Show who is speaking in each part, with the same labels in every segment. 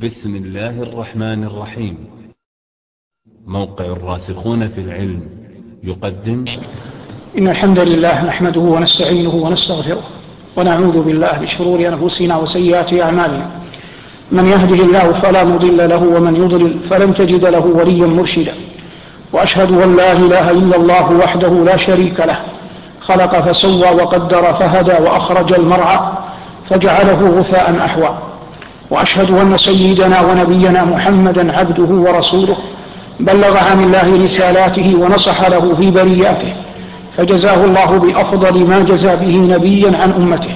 Speaker 1: بسم الله الرحمن الرحيم موقع الراسخون في العلم يقدم إن الحمد لله
Speaker 2: نحمده ونستعينه ونستغفره ونعوذ بالله من شرور أنفسنا وسيئات أعمالنا من يهده الله فلا مضل له ومن يضلل فلن تجد له وليا مرشدا وأشهد أن لا إله إلا الله وحده لا شريك له خلق فسوى وقدر فهدى وأخرج المرعى فجعله غثاء أحوى وأشهد أن سيدنا ونبينا محمدا عبده ورسوله بلغ عن الله رسالاته ونصح له في برياته فجزاه الله بأفضل ما جزى به نبيا عن أمته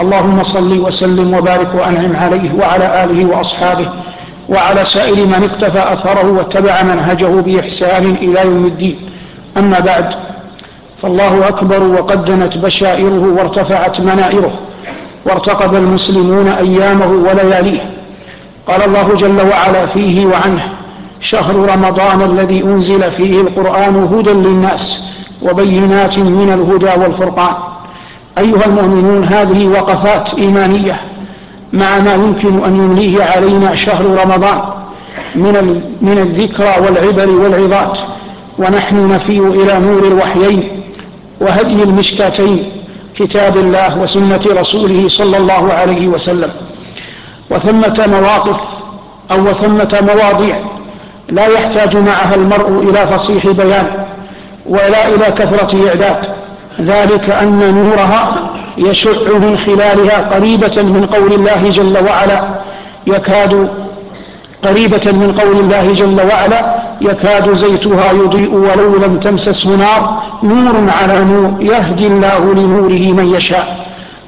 Speaker 2: اللهم صل وسلم وبارك وأنعم عليه وعلى آله وأصحابه وعلى سائر من اقتفى أثره واتبع منهجه بإحسان إلى يوم الدين أما بعد فالله أكبر وقدمت بشائره وارتفعت منائره وارتقب المسلمون أيامه ولياليه قال الله جل وعلا فيه وعنه شهر رمضان الذي أنزل فيه القرآن هدى للناس وبينات من الهدى والفرقان أيها المؤمنون هذه وقفات إيمانية مع ما يمكن أن يمليه علينا شهر رمضان من من الذكرى والعبر والعظات ونحن نفي إلى نور الوحيين وهدي المشكاتين كتاب الله وسنة رسوله صلى الله عليه وسلم وثمة مواقف أو وثمة مواضيع لا يحتاج معها المرء إلى فصيح بيان ولا إلى كثرة إعداد ذلك أن نورها يشع من خلالها قريبة من قول الله جل وعلا يكاد قريبة من قول الله جل وعلا يكاد زيتها يضيء ولو لم تمسسه نار نور على نور يهدي الله لنوره من يشاء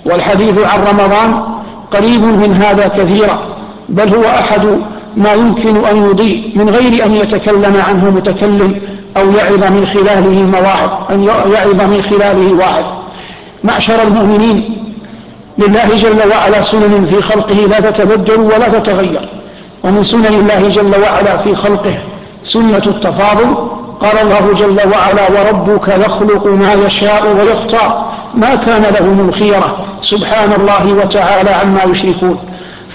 Speaker 2: والحديث عن رمضان قريب من هذا كثيرا بل هو أحد ما يمكن أن يضيء من غير أن يتكلم عنه متكلم أو يعظ من خلاله مواعظ أن يعظ من خلاله واحد معشر المؤمنين لله جل وعلا سنن في خلقه لا تتبدل ولا تتغير ومن سنن الله جل وعلا في خلقه سنة التفاضل قال الله جل وعلا وربك يخلق ما يشاء ويختار ما كان له من خيرة سبحان الله وتعالى عما يشركون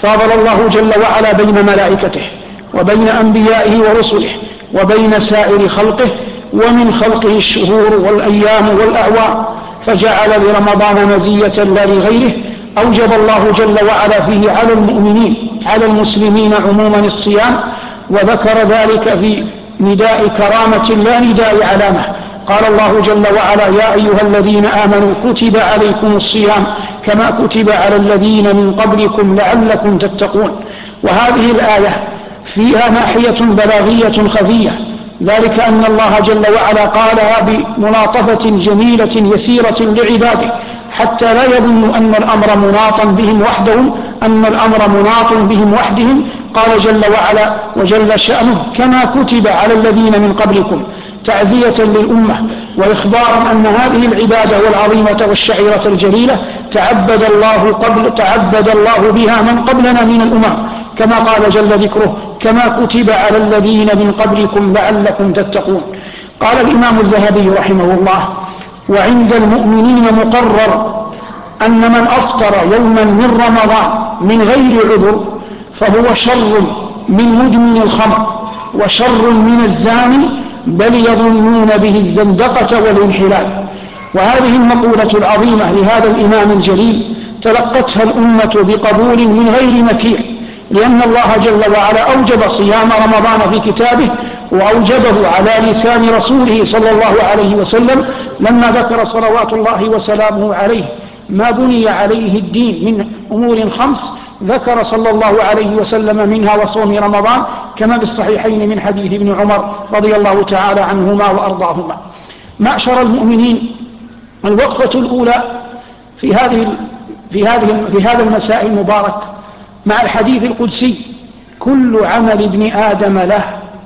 Speaker 2: فاضل الله جل وعلا بين ملائكته وبين أنبيائه ورسله وبين سائر خلقه ومن خلقه الشهور والأيام والأعوام فجعل لرمضان مزية لا لغيره أوجب الله جل وعلا فيه على المؤمنين على المسلمين عموما الصيام وذكر ذلك في نداء كرامة لا نداء علامة قال الله جل وعلا يا أيها الذين آمنوا كتب عليكم الصيام كما كتب على الذين من قبلكم لعلكم تتقون وهذه الآية فيها ناحية بلاغية خفية ذلك أن الله جل وعلا قالها بملاطفة جميلة يسيرة لعباده حتى لا يظن أن الأمر مناط بهم وحدهم أن الأمر مناط بهم وحدهم قال جل وعلا وجل شأنه كما كتب على الذين من قبلكم تعزية للأمة وإخبارا أن هذه العبادة والعظيمة والشعيرة الجليلة تعبد الله, قبل تعبد الله بها من قبلنا من الأمم كما قال جل ذكره كما كتب على الذين من قبلكم لعلكم تتقون قال الإمام الذهبي رحمه الله وعند المؤمنين مقرر أن من أفطر يوما من رمضان من غير عذر فهو شر من مدمن الخمر وشر من الزاني بل يظنون به الزندقة والانحلال وهذه المقولة العظيمة لهذا الإمام الجليل تلقتها الأمة بقبول من غير مكير لأن الله جل وعلا أوجب صيام رمضان في كتابه وأوجبه على لسان رسوله صلى الله عليه وسلم لما ذكر صلوات الله وسلامه عليه ما بني عليه الدين من أمور خمس ذكر صلى الله عليه وسلم منها وصوم رمضان كما بالصحيحين من حديث ابن عمر رضي الله تعالى عنهما وأرضاهما معشر المؤمنين الوقفة الأولى في هذه في هذه في هذا المساء المبارك مع الحديث القدسي كل عمل ابن آدم له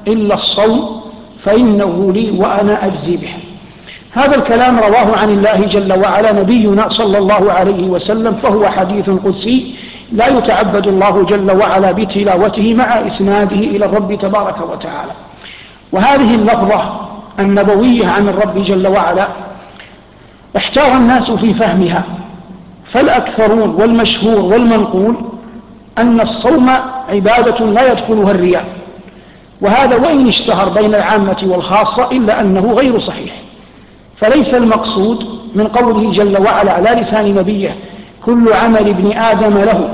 Speaker 2: إلا الصوم فإنه لي وأنا أجزي به هذا الكلام رواه عن الله جل وعلا نبينا صلى الله عليه وسلم فهو حديث قدسي لا يتعبد الله جل وعلا بتلاوته مع إسناده إلى الرب تبارك وتعالى وهذه اللفظة النبوية عن الرب جل وعلا احتار الناس في فهمها فالأكثرون والمشهور والمنقول أن الصوم عبادة لا يدخلها الرياء وهذا وإن اشتهر بين العامة والخاصة إلا أنه غير صحيح فليس المقصود من قوله جل وعلا على لسان نبيه كل عمل ابن آدم له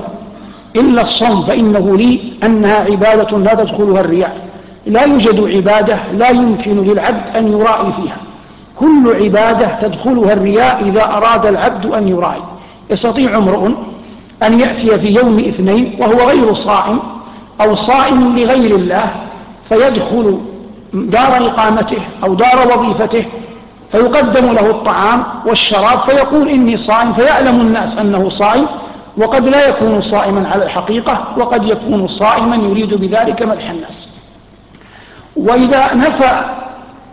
Speaker 2: إلا الصوم فإنه لي أنها عبادة لا تدخلها الرياء لا يوجد عبادة لا يمكن للعبد أن يرائي فيها كل عبادة تدخلها الرياء إذا أراد العبد أن يرائي يستطيع امرؤ أن يأتي في يوم اثنين وهو غير صائم أو صائم لغير الله فيدخل دار إقامته أو دار وظيفته فيقدم له الطعام والشراب فيقول إني صائم فيعلم الناس أنه صائم وقد لا يكون صائما على الحقيقة وقد يكون صائما يريد بذلك مدح الناس وإذا نفى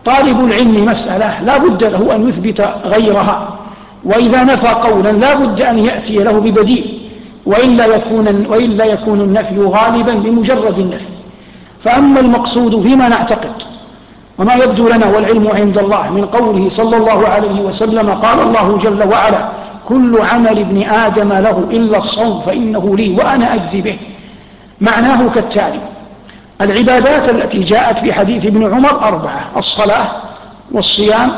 Speaker 2: طالب العلم مسألة لا بد له أن يثبت غيرها وإذا نفى قولا لا بد أن يأتي له ببديل وإلا يكون, وإلا يكون النفي غالبا بمجرد النفي فأما المقصود فيما نعتقد وما يبدو لنا والعلم عند الله من قوله صلى الله عليه وسلم قال الله جل وعلا كل عمل ابن آدم له إلا الصوم فإنه لي وأنا أجزي به معناه كالتالي العبادات التي جاءت في حديث ابن عمر أربعة الصلاة والصيام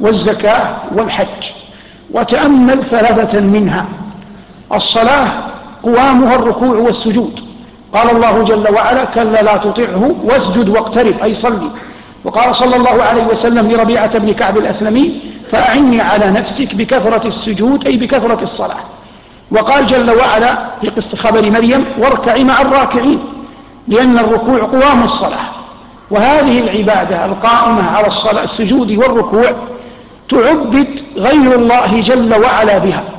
Speaker 2: والزكاة والحج وتأمل ثلاثة منها الصلاة قوامها الركوع والسجود قال الله جل وعلا كلا لا تطعه واسجد واقترب أي صلي وقال صلى الله عليه وسلم لربيعة بن كعب الأسلمي فأعني على نفسك بكثرة السجود أي بكثرة الصلاة وقال جل وعلا في قصة خبر مريم واركعي مع الراكعين لأن الركوع قوام الصلاة وهذه العبادة القائمة على الصلاة السجود والركوع تعبد غير الله جل وعلا بها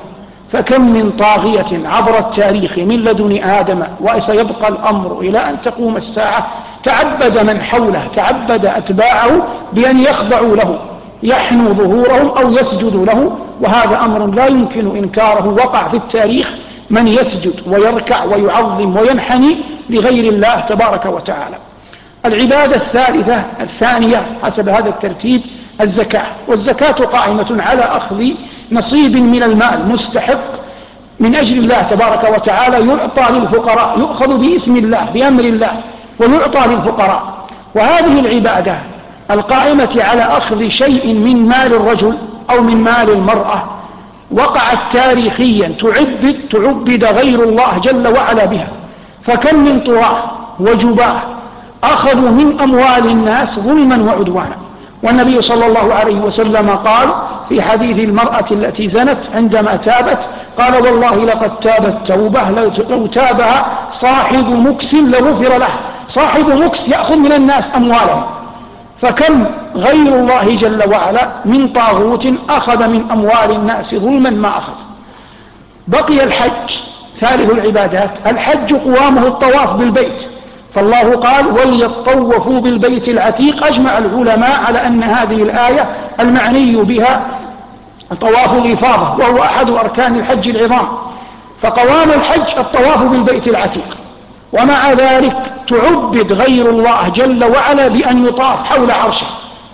Speaker 2: فكم من طاغية عبر التاريخ من لدن آدم وسيبقى الأمر إلى أن تقوم الساعة تعبد من حوله تعبد أتباعه بأن يخضعوا له يحنوا ظهورهم أو يسجدوا له وهذا أمر لا يمكن إنكاره وقع في التاريخ من يسجد ويركع ويعظم وينحني لغير الله تبارك وتعالى العبادة الثالثة الثانية حسب هذا الترتيب الزكاة والزكاة قائمة على أخذ نصيب من المال مستحق من أجل الله تبارك وتعالى يعطى للفقراء يؤخذ باسم الله بأمر الله ويعطى للفقراء وهذه العبادة القائمة على أخذ شيء من مال الرجل أو من مال المرأة وقعت تاريخيا تعبد, تعبد غير الله جل وعلا بها فكم من طراء وجباه أخذوا من أموال الناس ظلما وعدوانا والنبي صلى الله عليه وسلم قال في حديث المرأة التي زنت عندما تابت قال والله لقد تابت توبة لو تابها صاحب مكس لغفر له صاحب مكس يأخذ من الناس أموالهم فكم غير الله جل وعلا من طاغوت أخذ من أموال الناس ظلما ما أخذ بقي الحج ثالث العبادات الحج قوامه الطواف بالبيت فالله قال وليطوفوا بالبيت العتيق أجمع العلماء على أن هذه الآية المعني بها طواف الإفاضة وهو أحد أركان الحج العظام فقوام الحج الطواف بالبيت العتيق ومع ذلك تعبد غير الله جل وعلا بأن يطاف حول عرشه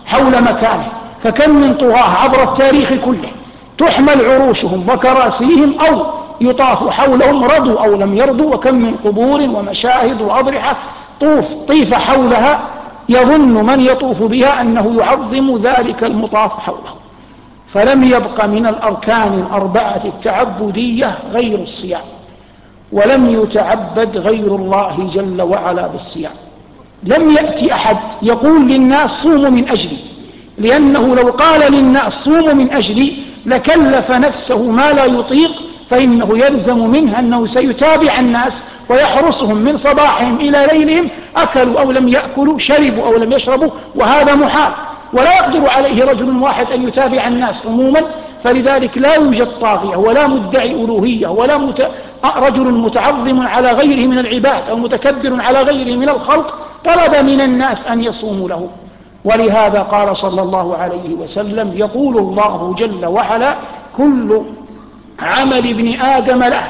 Speaker 2: حول مكانه فكم من طغاة عبر التاريخ كله تحمل عروشهم وكراسيهم أو يطاف حولهم رضوا أو لم يرضوا وكم من قبور ومشاهد وأضرحة طوف طيف حولها يظن من يطوف بها أنه يعظم ذلك المطاف حوله فلم يبق من الأركان الأربعة التعبدية غير الصيام ولم يتعبد غير الله جل وعلا بالصيام لم يأتي أحد يقول للناس صوموا من أجلي لأنه لو قال للناس صوموا من أجلي لكلف نفسه ما لا يطيق فإنه يلزم منها أنه سيتابع الناس ويحرسهم من صباحهم إلى ليلهم أكلوا أو لم يأكلوا شربوا أو لم يشربوا وهذا محال ولا يقدر عليه رجل واحد أن يتابع الناس عموما فلذلك لا يوجد طاغية ولا مدعي ألوهية ولا مت... رجل متعظم على غيره من العباد أو متكبر على غيره من الخلق طلب من الناس أن يصوموا له ولهذا قال صلى الله عليه وسلم يقول الله جل وعلا كل عمل ابن آدم له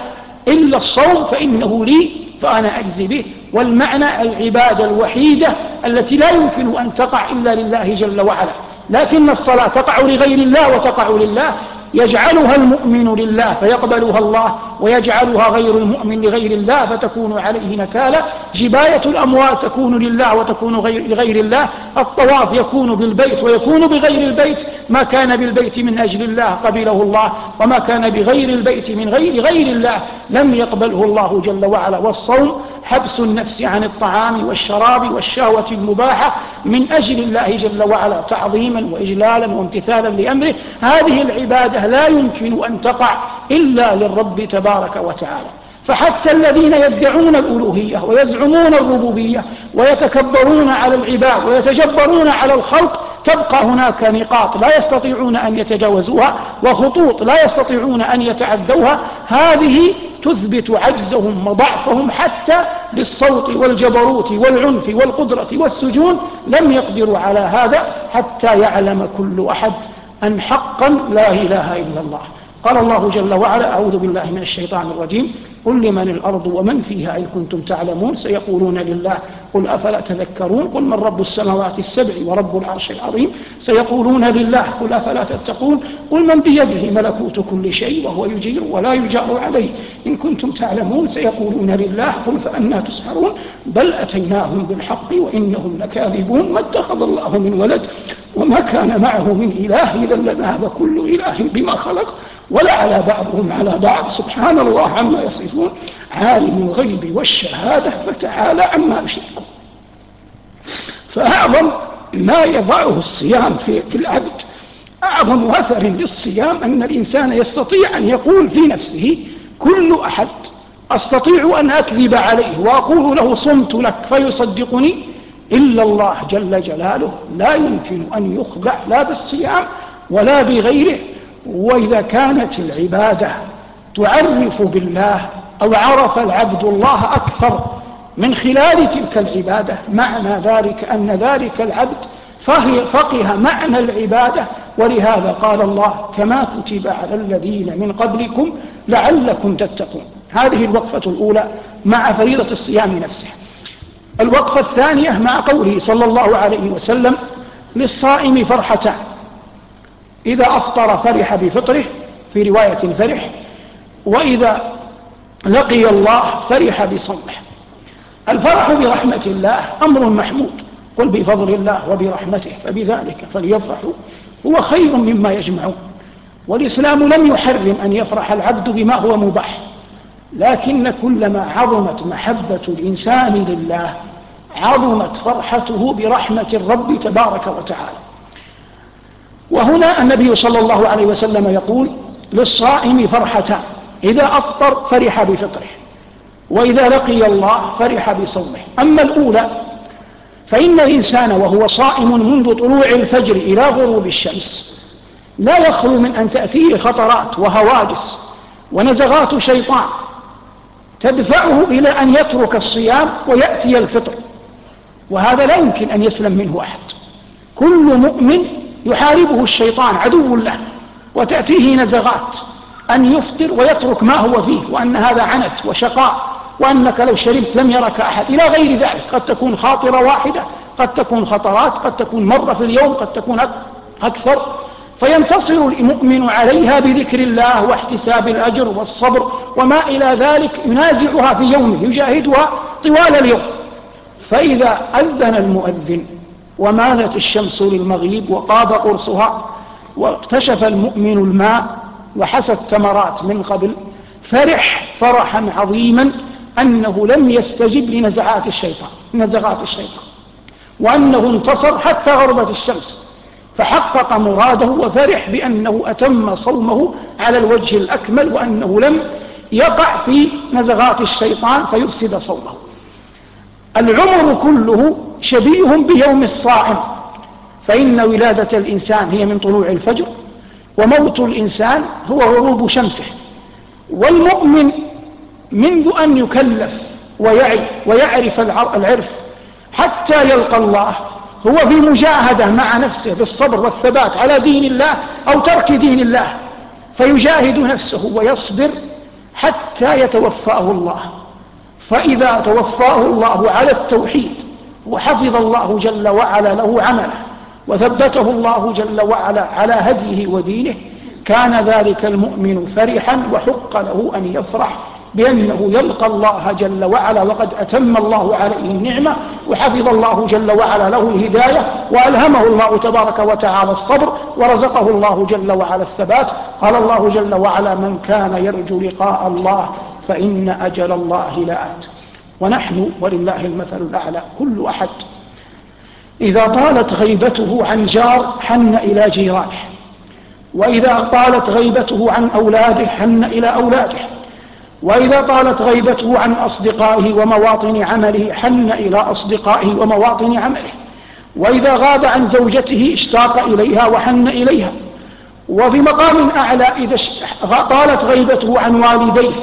Speaker 2: إلا الصوم فإنه لي فأنا أجزي به والمعنى العبادة الوحيدة التي لا يمكن أن تقع إلا لله جل وعلا لكن الصلاة تقع لغير الله وتقع لله يجعلها المؤمن لله فيقبلها الله ويجعلها غير المؤمن لغير الله فتكون عليه نكالة جباية الأموال تكون لله وتكون غير لغير الله الطواف يكون بالبيت ويكون بغير البيت ما كان بالبيت من أجل الله قبله الله وما كان بغير البيت من غير غير الله لم يقبله الله جل وعلا والصوم حبس النفس عن الطعام والشراب والشهوة المباحة من أجل الله جل وعلا تعظيما وإجلالا وامتثالا لأمره هذه العبادة لا يمكن أن تقع إلا للرب تبارك وتعالى فحتى الذين يدعون الألوهية ويزعمون الربوبية ويتكبرون على العباد ويتجبرون على الخلق تبقى هناك نقاط لا يستطيعون أن يتجاوزوها وخطوط لا يستطيعون أن يتعدوها هذه تثبت عجزهم وضعفهم حتى بالصوت والجبروت والعنف والقدرة والسجون لم يقدروا على هذا حتى يعلم كل أحد أن حقا لا إله إلا الله قال الله جل وعلا أعوذ بالله من الشيطان الرجيم قل لمن الأرض ومن فيها إن كنتم تعلمون سيقولون لله قل أفلا تذكرون قل من رب السماوات السبع ورب العرش العظيم سيقولون لله قل أفلا تتقون قل من بيده ملكوت كل شيء وهو يجير ولا يجار عليه إن كنتم تعلمون سيقولون لله قل فأنا تسحرون بل أتيناهم بالحق وإنهم لكاذبون ما اتخذ الله من ولد وما كان معه من إله إذا لذهب كل إله بما خلق ولا على بعضهم على بعض سبحان الله عما يصفون عالم الغيب والشهادة فتعالى عما يشركون فأعظم ما يضعه الصيام في, في العبد أعظم أثر للصيام أن الإنسان يستطيع أن يقول في نفسه كل أحد أستطيع أن أكذب عليه وأقول له صمت لك فيصدقني إلا الله جل جلاله لا يمكن أن يخدع لا بالصيام ولا بغيره وإذا كانت العبادة تعرف بالله أو عرف العبد الله أكثر من خلال تلك العبادة معنى ذلك أن ذلك العبد فقه معنى العبادة ولهذا قال الله كما كتب على الذين من قبلكم لعلكم تتقون هذه الوقفة الأولى مع فريضة الصيام نفسه الوقفة الثانية مع قوله صلى الله عليه وسلم للصائم فرحتان إذا أفطر فرح بفطره في رواية فرح وإذا لقي الله فرح بصومه الفرح برحمة الله أمر محمود قل بفضل الله وبرحمته فبذلك فليفرحوا هو خير مما يجمعون والإسلام لم يحرم أن يفرح العبد بما هو مباح لكن كلما عظمت محبة الإنسان لله عظمت فرحته برحمة الرب تبارك وتعالى وهنا النبي صلى الله عليه وسلم يقول للصائم فرحتان إذا أفطر فرح بفطره وإذا لقي الله فرح بصومه أما الأولى فإن الإنسان وهو صائم منذ طلوع الفجر إلى غروب الشمس لا يخلو من أن تأتيه خطرات وهواجس ونزغات شيطان تدفعه إلى أن يترك الصيام ويأتي الفطر وهذا لا يمكن أن يسلم منه أحد كل مؤمن يحاربه الشيطان عدو له وتأتيه نزغات أن يفطر ويترك ما هو فيه وأن هذا عنت وشقاء وأنك لو شربت لم يرك أحد إلى غير ذلك قد تكون خاطرة واحدة قد تكون خطرات قد تكون مرة في اليوم قد تكون أكثر فينتصر المؤمن عليها بذكر الله واحتساب الأجر والصبر وما إلى ذلك ينازعها في يومه يجاهدها طوال اليوم فإذا أذن المؤذن ومالت الشمس للمغيب وقاب قرصها واكتشف المؤمن الماء وحسى الثمرات من قبل فرح فرحا عظيما أنه لم يستجب لنزعات الشيطان نزغات الشيطان وأنه انتصر حتى غربت الشمس فحقق مراده وفرح بأنه أتم صومه على الوجه الأكمل وأنه لم يقع في نزغات الشيطان فيفسد صومه العمر كله شبيه بيوم الصائم فإن ولادة الإنسان هي من طلوع الفجر وموت الإنسان هو غروب شمسه والمؤمن منذ أن يكلف ويعي ويعرف العرف حتى يلقى الله هو في مجاهدة مع نفسه بالصبر والثبات على دين الله أو ترك دين الله فيجاهد نفسه ويصبر حتى يتوفاه الله فإذا توفاه الله على التوحيد وحفظ الله جل وعلا له عمله وثبته الله جل وعلا على هديه ودينه كان ذلك المؤمن فرحا وحق له أن يفرح بأنه يلقى الله جل وعلا وقد أتم الله عليه النعمة وحفظ الله جل وعلا له الهداية وألهمه الله تبارك وتعالى الصبر ورزقه الله جل وعلا الثبات قال الله جل وعلا من كان يرجو لقاء الله فإن أجل الله لآت ونحن ولله المثل الأعلى كل أحد إذا طالت غيبته عن جار حن إلى جيرانه وإذا طالت غيبته عن أولاده حن إلى أولاده وإذا طالت غيبته عن أصدقائه ومواطن عمله حن إلى أصدقائه ومواطن عمله وإذا غاب عن زوجته اشتاق إليها وحن إليها وبمقام أعلى إذا طالت غيبته عن والديه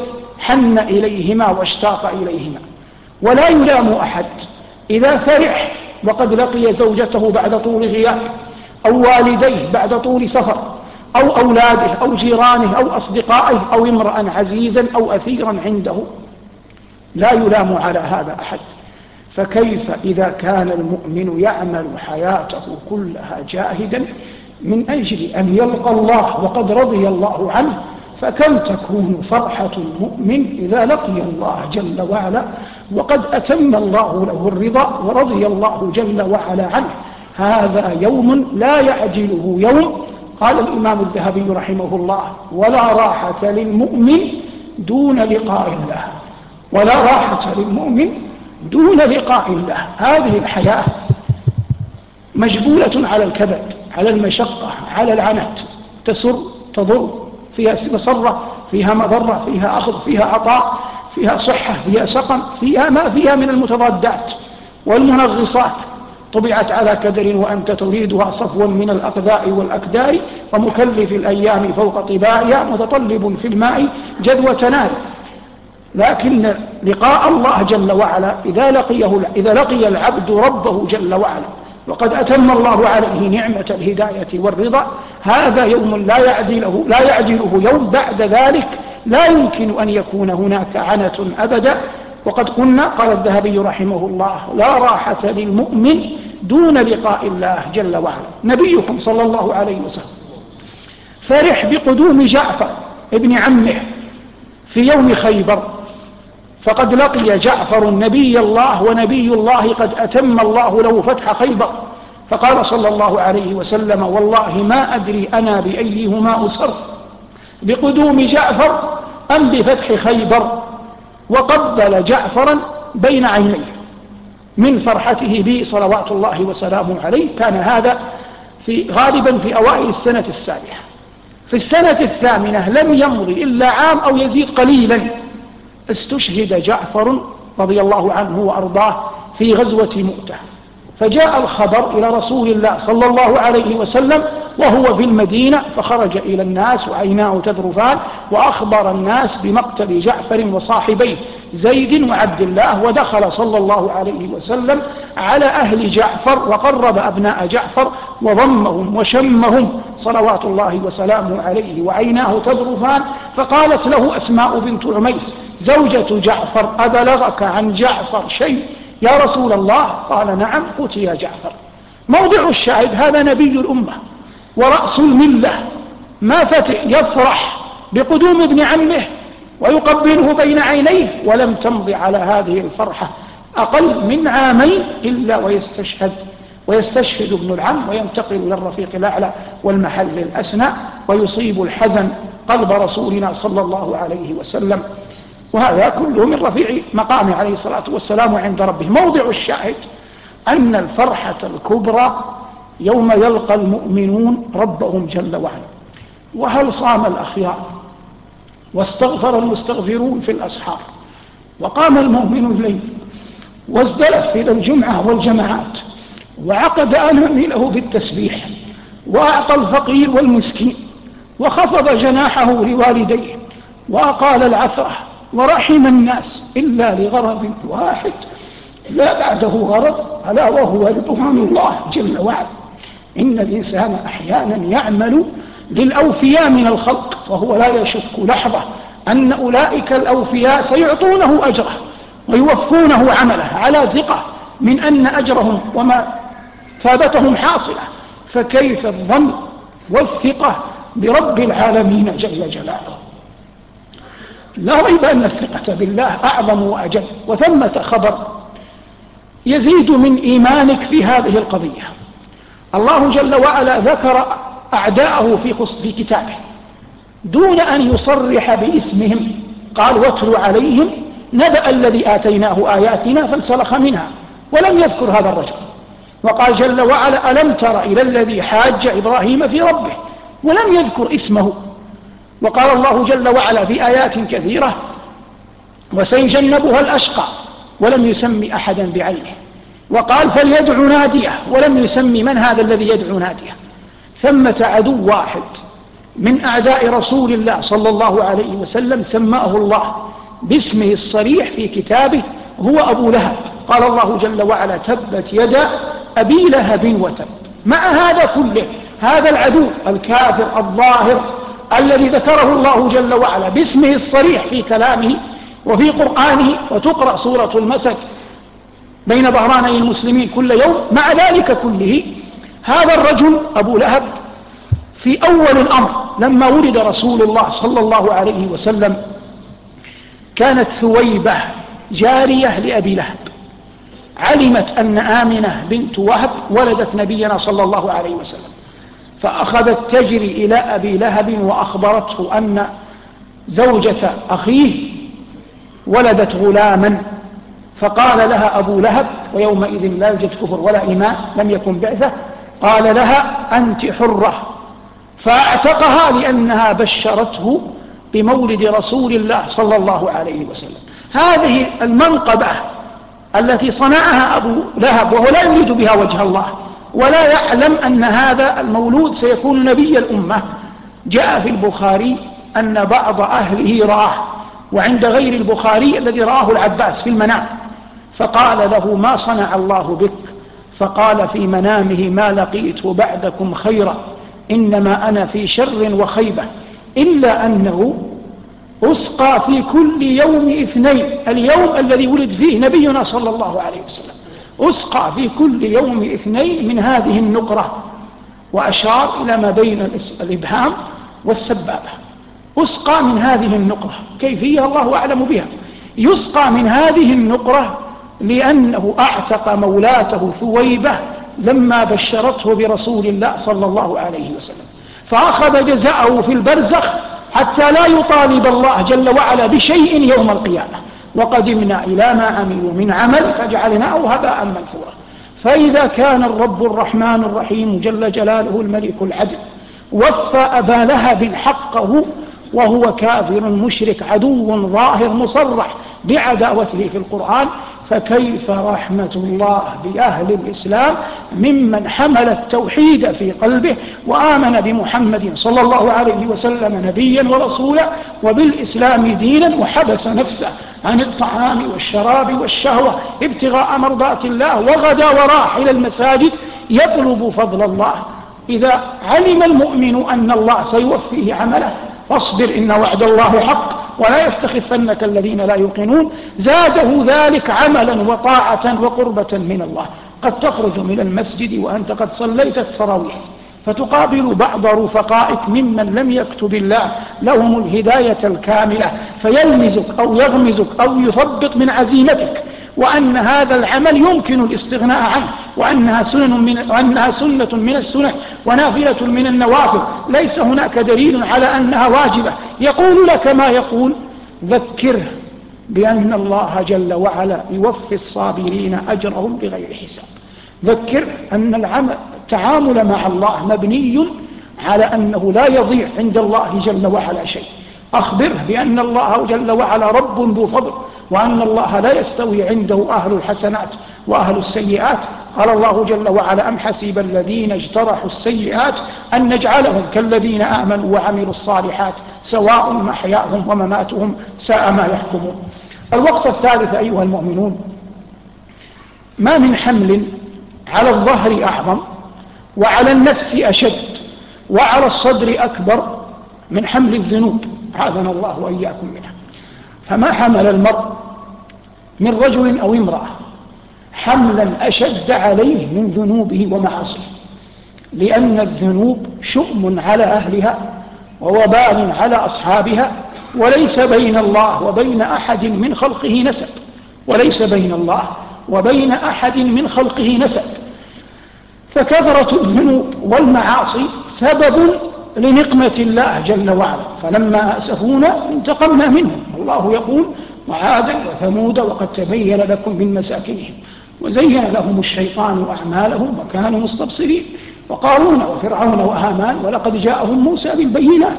Speaker 2: حن إليهما واشتاق إليهما ولا يلام أحد إذا فرح وقد لقي زوجته بعد طول غياب أو والديه بعد طول سفر أو أولاده أو جيرانه أو أصدقائه أو امرأ عزيزا أو أثيرا عنده لا يلام على هذا أحد فكيف إذا كان المؤمن يعمل حياته كلها جاهدا من أجل أن يلقى الله وقد رضي الله عنه فكم تكون فرحة المؤمن إذا لقي الله جل وعلا وقد أتم الله له الرضا ورضي الله جل وعلا عنه هذا يوم لا يعجله يوم قال الإمام الذهبي رحمه الله ولا راحة للمؤمن دون لقاء الله ولا راحة للمؤمن دون لقاء الله هذه الحياة مجبولة على الكبد على المشقة على العنت تسر تضر فيها مسرة فيها مضرة فيها أخذ فيها عطاء فيها صحة فيها سقم فيها ما فيها من المتضادات والمنغصات طبعت على كدر وأنت تريدها صفوا من الأقذاء والأكدار ومكلف الأيام فوق طبائها متطلب في الماء جدوى تنال لكن لقاء الله جل وعلا إذا لقيه إذا لقي العبد ربه جل وعلا وقد أتم الله عليه نعمة الهداية والرضا هذا يوم لا يعدله, لا يعدله يوم بعد ذلك لا يمكن أن يكون هناك عنة أبدا وقد قلنا قال الذهبي رحمه الله لا راحة للمؤمن دون لقاء الله جل وعلا نبيكم صلى الله عليه وسلم فرح بقدوم جعفر ابن عمه في يوم خيبر فقد لقي جعفر نبي الله ونبي الله قد أتم الله له فتح خيبر فقال صلى الله عليه وسلم والله ما أدري أنا بأيهما أسر بقدوم جعفر أم بفتح خيبر وقبل جعفرا بين عينيه من فرحته به صلوات الله وسلامه عليه كان هذا في غالبا في أوائل السنة السابعة في السنة الثامنة لم يمضي إلا عام أو يزيد قليلا استشهد جعفر رضي الله عنه وأرضاه في غزوة مؤتة فجاء الخبر إلى رسول الله صلى الله عليه وسلم وهو في المدينة فخرج إلى الناس وعيناه تذرفان وأخبر الناس بمقتل جعفر وصاحبيه زيد وعبد الله ودخل صلى الله عليه وسلم على أهل جعفر وقرب أبناء جعفر وضمهم وشمهم صلوات الله وسلامه عليه وعيناه تذرفان فقالت له أسماء بنت عميس زوجة جعفر أبلغك عن جعفر شيء يا رسول الله قال نعم قتل جعفر موضع الشاهد هذا نبي الأمة ورأس الملة ما فتح يفرح بقدوم ابن عمه ويقبله بين عينيه ولم تمض على هذه الفرحة أقل من عامين إلا ويستشهد ويستشهد ابن العم وينتقل إلى الرفيق الأعلى والمحل الأسنى ويصيب الحزن قلب رسولنا صلى الله عليه وسلم وهذا كله من رفيع مقامه عليه الصلاة والسلام عند ربه موضع الشاهد أن الفرحة الكبرى يوم يلقى المؤمنون ربهم جل وعلا وهل صام الأخيار واستغفر المستغفرون في الأسحار وقام المؤمن الليل وازدلف إلى الجمعة والجماعات وعقد أنامله في التسبيح وأعطى الفقير والمسكين وخفض جناحه لوالديه وأقال العثرة ورحم الناس إلا لغرض واحد لا بعده غرض ألا وهو رضوان الله جل وعلا إن الإنسان أحيانا يعمل للأوفياء من الخلق وهو لا يشك لحظة أن أولئك الأوفياء سيعطونه أجره ويوفونه عمله على ثقة من أن أجرهم وما ثابتهم حاصلة فكيف الظن والثقة برب العالمين جل جلاله لا ريب أن الثقة بالله أعظم وأجل وثمة خبر يزيد من إيمانك في هذه القضية الله جل وعلا ذكر أعداءه في, في كتابه دون أن يصرح باسمهم قال واتل عليهم نبأ الذي آتيناه آياتنا فانسلخ منها ولم يذكر هذا الرجل وقال جل وعلا ألم تر إلى الذي حاج إبراهيم في ربه ولم يذكر اسمه وقال الله جل وعلا في آيات كثيرة وسيجنبها الأشقى ولم يسمي أحدا بعينه وقال فليدع ناديه ولم يسمي من هذا الذي يدعو ناديه ثمة عدو واحد من أعداء رسول الله صلى الله عليه وسلم سماه الله باسمه الصريح في كتابه هو أبو لهب قال الله جل وعلا تبت يدا أبي لهب وتب مع هذا كله هذا العدو الكافر الظاهر الذي ذكره الله جل وعلا باسمه الصريح في كلامه وفي قرآنه وتقرأ سورة المسك بين ظهراني المسلمين كل يوم مع ذلك كله هذا الرجل أبو لهب في أول الأمر لما ولد رسول الله صلى الله عليه وسلم كانت ثويبة جارية لأبي لهب علمت أن آمنة بنت وهب ولدت نبينا صلى الله عليه وسلم فأخذت تجري إلى أبي لهب وأخبرته أن زوجة أخيه ولدت غلاما فقال لها أبو لهب ويومئذ لا يوجد كفر ولا إيمان لم يكن بعثة قال لها أنت حرة فاعتقها لأنها بشرته بمولد رسول الله صلى الله عليه وسلم هذه المنقبة التي صنعها أبو لهب وهو لا يريد بها وجه الله ولا يعلم أن هذا المولود سيكون نبي الأمة جاء في البخاري أن بعض أهله راه وعند غير البخاري الذي راه العباس في المنام فقال له ما صنع الله بك فقال في منامه ما لقيت بعدكم خيرا إنما أنا في شر وخيبة إلا أنه أسقى في كل يوم اثنين اليوم الذي ولد فيه نبينا صلى الله عليه وسلم أسقى في كل يوم اثنين من هذه النقرة وأشار إلى ما بين الإبهام والسبابة أسقى من هذه النقرة كيفية الله أعلم بها يسقى من هذه النقرة لأنه أعتق مولاته ثويبة لما بشرته برسول الله صلى الله عليه وسلم فأخذ جزاءه في البرزخ حتى لا يطالب الله جل وعلا بشيء يوم القيامة وقدمنا إلى ما عملوا من عمل فجعلناه هباء منثورا فإذا كان الرب الرحمن الرحيم جل جلاله الملك العدل وفى أبا لهب حقه وهو كافر مشرك عدو ظاهر مصرح بعداوته في القرآن فكيف رحمة الله بأهل الإسلام ممن حمل التوحيد في قلبه وآمن بمحمد صلى الله عليه وسلم نبيا ورسولا وبالإسلام دينا وحبس نفسه عن الطعام والشراب والشهوة ابتغاء مرضات الله وغدا وراح إلى المساجد يطلب فضل الله إذا علم المؤمن أن الله سيوفيه عمله فاصبر إن وعد الله حق ولا يستخفنك الذين لا يوقنون زاده ذلك عملا وطاعة وقربة من الله قد تخرج من المسجد وأنت قد صليت التراويح فتقابل بعض رفقائك ممن لم يكتب الله لهم الهداية الكاملة فيلمزك أو يغمزك أو يثبط من عزيمتك وأن هذا العمل يمكن الاستغناء عنه وأنها سنة من, وأنها سنة من السنن ونافلة من النوافل ليس هناك دليل على أنها واجبة يقول لك ما يقول ذكره بأن الله جل وعلا يوفي الصابرين أجرهم بغير حساب ذكر أن العمل التعامل مع الله مبني على أنه لا يضيع عند الله جل وعلا شيء أخبره بأن الله جل وعلا رب ذو فضل وأن الله لا يستوي عنده أهل الحسنات وأهل السيئات قال الله جل وعلا أم حسب الذين اجترحوا السيئات أن نجعلهم كالذين آمنوا وعملوا الصالحات سواء محياهم ومماتهم ساء ما يحكمون الوقت الثالث أيها المؤمنون ما من حمل على الظهر أعظم وعلى النفس أشد وعلى الصدر أكبر من حمل الذنوب عاذنا الله وإياكم منها فما حمل المرء من رجل أو امرأة حملا أشد عليه من ذنوبه ومعاصيه لأن الذنوب شؤم على أهلها ووبال على أصحابها وليس بين الله وبين أحد من خلقه نسب وليس بين الله وبين أحد من خلقه نسب فكثرة الذنوب والمعاصي سبب لنقمة الله جل وعلا فلما أسفونا انتقمنا منهم الله يقول وعادا وثمود وقد تبين لكم من مساكنهم وزين لهم الشيطان أعمالهم وكانوا مستبصرين وقارون وفرعون وهامان ولقد جاءهم موسى بالبينات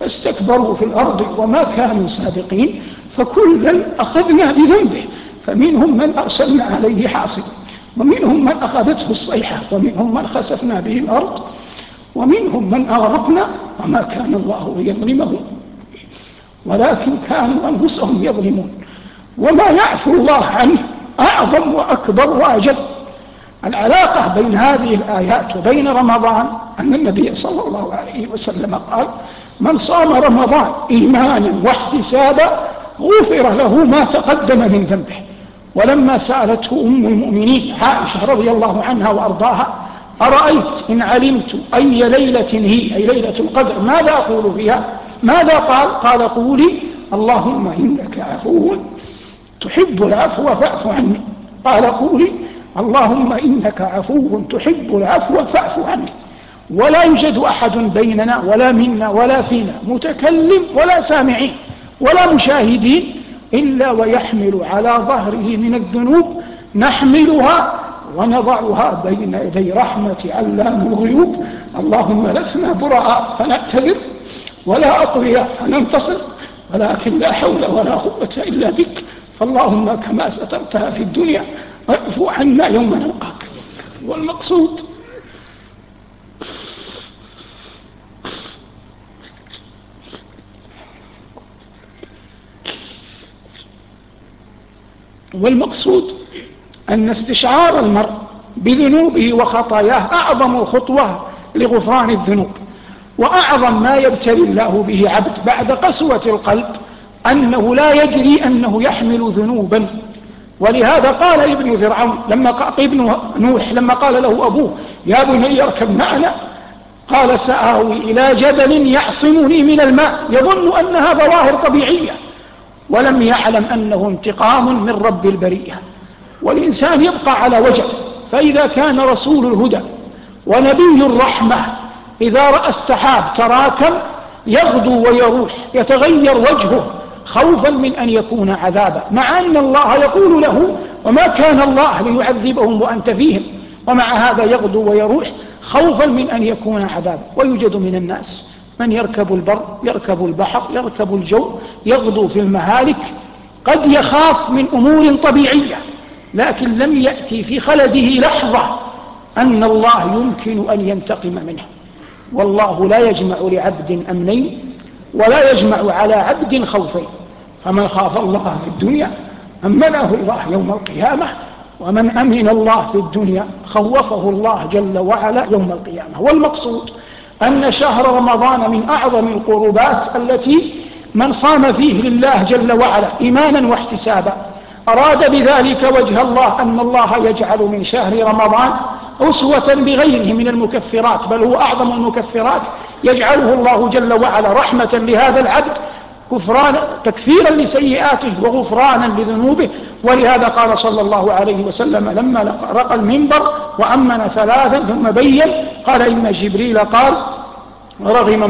Speaker 2: فاستكبروا في الأرض وما كانوا سابقين فكلا أخذنا بذنبه فمنهم من أرسلنا عليه حاصبا ومنهم من أخذته الصيحة ومنهم من خسفنا به الأرض ومنهم من أغرقنا وما كان الله ليظلمهم ولكن كانوا أنفسهم يظلمون وما يعفو الله عنه أعظم وأكبر وأجل العلاقة بين هذه الآيات وبين رمضان أن النبي صلى الله عليه وسلم قال من صام رمضان إيمانا واحتسابا غفر له ما تقدم من ذنبه ولما سألته أم المؤمنين عائشة رضي الله عنها وأرضاها أرأيت إن علمت أي ليلة هي أي ليلة القدر ماذا أقول فيها ماذا قال قال قولي اللهم إنك عفو تحب العفو فاعف عني قال قولي اللهم إنك عفو تحب العفو فاعف عني ولا يوجد أحد بيننا ولا منا ولا فينا متكلم ولا سامعين ولا مشاهدين إلا ويحمل على ظهره من الذنوب نحملها ونضعها بين يدي رحمة علام الغيوب اللهم لسنا براء فنعتذر ولا أقوياء فننتصر ولكن لا حول ولا قوة إلا بك فاللهم كما سترتها في الدنيا اعفو عنا يوم نلقاك والمقصود والمقصود أن استشعار المرء بذنوبه وخطاياه أعظم خطوة لغفران الذنوب وأعظم ما يبتلي الله به عبد بعد قسوة القلب أنه لا يدري أنه يحمل ذنوبا ولهذا قال ابن فرعون لما قال ابن نوح لما قال له أبوه يا بني اركب معنا قال سآوي إلى جبل يعصمني من الماء يظن أنها ظواهر طبيعية ولم يعلم أنه انتقام من رب البرية والإنسان يبقى على وجه فإذا كان رسول الهدى ونبي الرحمة إذا رأى السحاب تراكم يغدو ويروح يتغير وجهه خوفا من أن يكون عذابا مع أن الله يقول له وما كان الله ليعذبهم وأنت فيهم ومع هذا يغدو ويروح خوفا من أن يكون عذابا ويوجد من الناس من يركب البر يركب البحر يركب الجو يغدو في المهالك قد يخاف من أمور طبيعية لكن لم يأتي في خلده لحظة أن الله يمكن أن ينتقم منه والله لا يجمع لعبد أمنين ولا يجمع على عبد خوفين فمن خاف الله في الدنيا أمنه الله يوم القيامة ومن أمن الله في الدنيا خوفه الله جل وعلا يوم القيامة والمقصود أن شهر رمضان من أعظم القربات التي من صام فيه لله جل وعلا إيمانا واحتسابا أراد بذلك وجه الله أن الله يجعل من شهر رمضان أسوة بغيره من المكفرات بل هو أعظم المكفرات يجعله الله جل وعلا رحمة لهذا العبد كفران تكفيرا لسيئاته وغفرانا لذنوبه ولهذا قال صلى الله عليه وسلم لما رقى المنبر وأمن ثلاثا ثم بين قال إن جبريل قال رغم,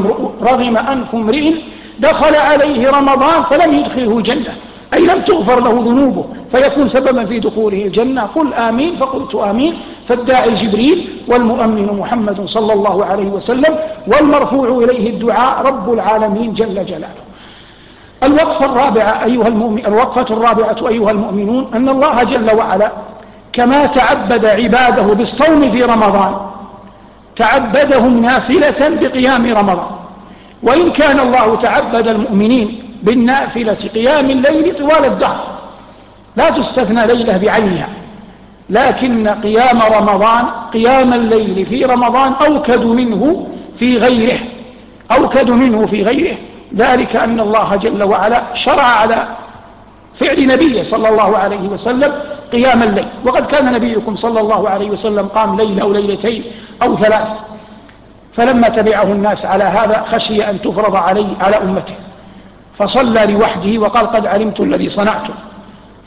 Speaker 2: رغم أنف امرئ دخل عليه رمضان فلم يدخله جنة أي لم تغفر له ذنوبه فيكون سببا في دخوله الجنة قل آمين فقلت آمين فالداعي جبريل والمؤمن محمد صلى الله عليه وسلم والمرفوع إليه الدعاء رب العالمين جل جلاله الوقفة الرابعة أيها المؤمن الوقفة الرابعة أيها المؤمنون أن الله جل وعلا كما تعبد عباده بالصوم في رمضان تعبدهم نافلة بقيام رمضان وإن كان الله تعبد المؤمنين بالنافلة قيام الليل طوال الدهر لا تستثنى ليلة بعينها لكن قيام رمضان قيام الليل في رمضان أوكد منه في غيره أوكد منه في غيره ذلك أن الله جل وعلا شرع على فعل نبيه صلى الله عليه وسلم قيام الليل وقد كان نبيكم صلى الله عليه وسلم قام ليلة أو ليلتين أو ثلاث فلما تبعه الناس على هذا خشي أن تفرض علي على أمته فصلى لوحده وقال قد علمت الذي صنعته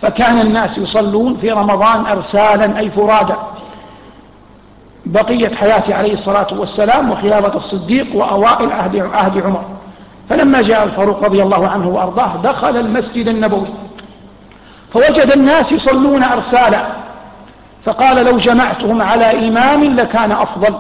Speaker 2: فكان الناس يصلون في رمضان أرسالا أي فرادا بقية حياته عليه الصلاة والسلام وخلافة الصديق وأوائل عهد, عهد عمر فلما جاء الفاروق رضي الله عنه وأرضاه دخل المسجد النبوي فوجد الناس يصلون أرسالا فقال لو جمعتهم على إمام لكان أفضل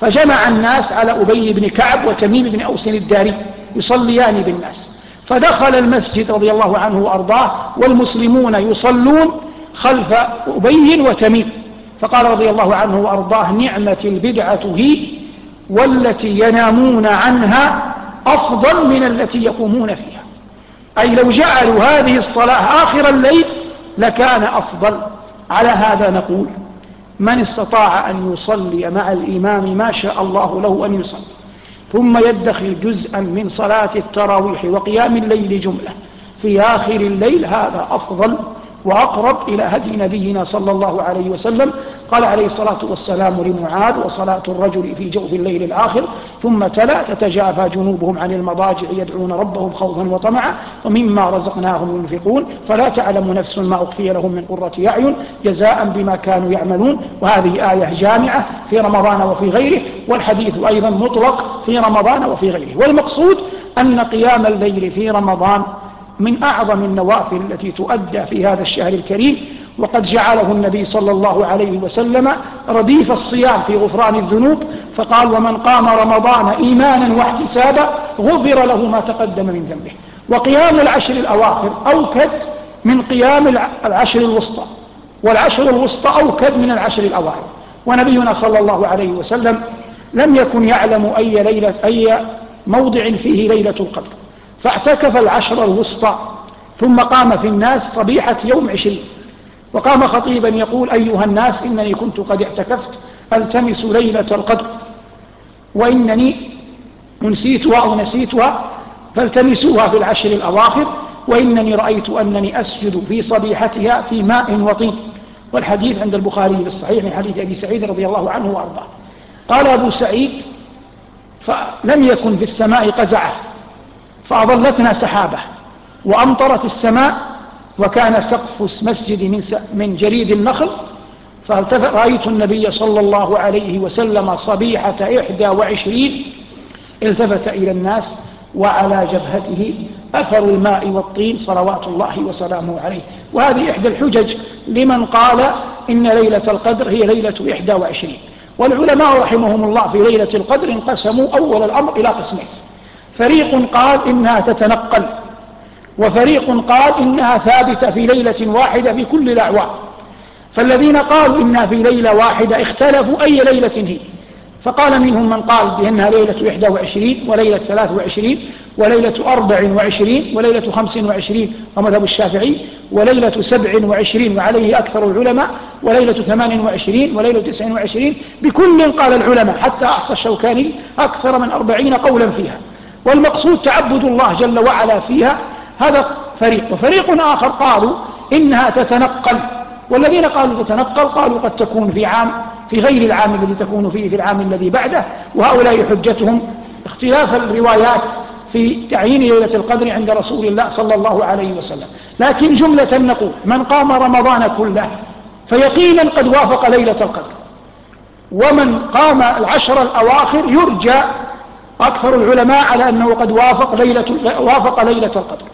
Speaker 2: فجمع الناس على أبي بن كعب وتميم بن أوس الداري يصليان بالناس فدخل المسجد رضي الله عنه وأرضاه والمسلمون يصلون خلف أبي وتميم فقال رضي الله عنه وأرضاه نعمة البدعة هي والتي ينامون عنها أفضل من التي يقومون فيها أي لو جعلوا هذه الصلاة آخر الليل لكان أفضل على هذا نقول من استطاع أن يصلي مع الإمام ما شاء الله له أن يصلي ثم يدخل جزءا من صلاة التراويح وقيام الليل جملة في آخر الليل هذا أفضل وأقرب إلى هدي نبينا صلى الله عليه وسلم قال عليه الصلاة والسلام لمعاذ وصلاة الرجل في جوف الليل الآخر ثم تلا تتجافى جنوبهم عن المضاجع يدعون ربهم خوفا وطمعا ومما رزقناهم ينفقون فلا تعلم نفس ما أخفي لهم من قرة أعين جزاء بما كانوا يعملون وهذه آية جامعة في رمضان وفي غيره والحديث أيضا مطلق في رمضان وفي غيره والمقصود أن قيام الليل في رمضان من أعظم النوافل التي تؤدى في هذا الشهر الكريم وقد جعله النبي صلى الله عليه وسلم رديف الصيام في غفران الذنوب فقال ومن قام رمضان إيمانا واحتسابا غفر له ما تقدم من ذنبه وقيام العشر الأواخر أوكد من قيام العشر الوسطى والعشر الوسطى أوكد من العشر الأواخر ونبينا صلى الله عليه وسلم لم يكن يعلم أي, ليلة أي موضع فيه ليلة القدر فاعتكف العشر الوسطى ثم قام في الناس صبيحة يوم عشرين وقام خطيبا يقول أيها الناس إنني كنت قد اعتكفت ألتمس ليلة القدر وإنني أنسيتها أو نسيتها فالتمسوها في العشر الأواخر وإنني رأيت أنني أسجد في صبيحتها في ماء وطين والحديث عند البخاري في الصحيح من حديث أبي سعيد رضي الله عنه وأرضاه قال أبو سعيد فلم يكن في السماء قزعة فأظلتنا سحابة وأمطرت السماء وكان سقف المسجد من, من جريد النخل فرأيت النبي صلى الله عليه وسلم صبيحة إحدى وعشرين التفت إلى الناس وعلى جبهته أثر الماء والطين صلوات الله وسلامه عليه وهذه إحدى الحجج لمن قال إن ليلة القدر هي ليلة إحدى وعشرين والعلماء رحمهم الله في ليلة القدر انقسموا أول الأمر إلى قسمين فريق قال إنها تتنقل وفريق قال إنها ثابتة في ليلة واحدة في كل الأعوام فالذين قالوا إنها في ليلة واحدة اختلفوا أي ليلة هي فقال منهم من قال بأنها ليلة 21 وليلة 23 وليلة 24 وليلة 25 ومذهب الشافعي وليلة 27 وعليه أكثر العلماء وليلة 28 وليلة 29 بكل قال العلماء حتى أحصى الشوكاني أكثر من 40 قولا فيها والمقصود تعبد الله جل وعلا فيها هذا فريق وفريق آخر قالوا إنها تتنقل والذين قالوا تتنقل قالوا قد تكون في عام في غير العام الذي تكون فيه في العام الذي بعده وهؤلاء حجتهم اختلاف الروايات في تعيين ليلة القدر عند رسول الله صلى الله عليه وسلم لكن جملة نقول من قام رمضان كله فيقينا قد وافق ليلة القدر ومن قام العشر الأواخر يرجى أكثر العلماء على أنه قد وافق ليلة, وافق ليلة القدر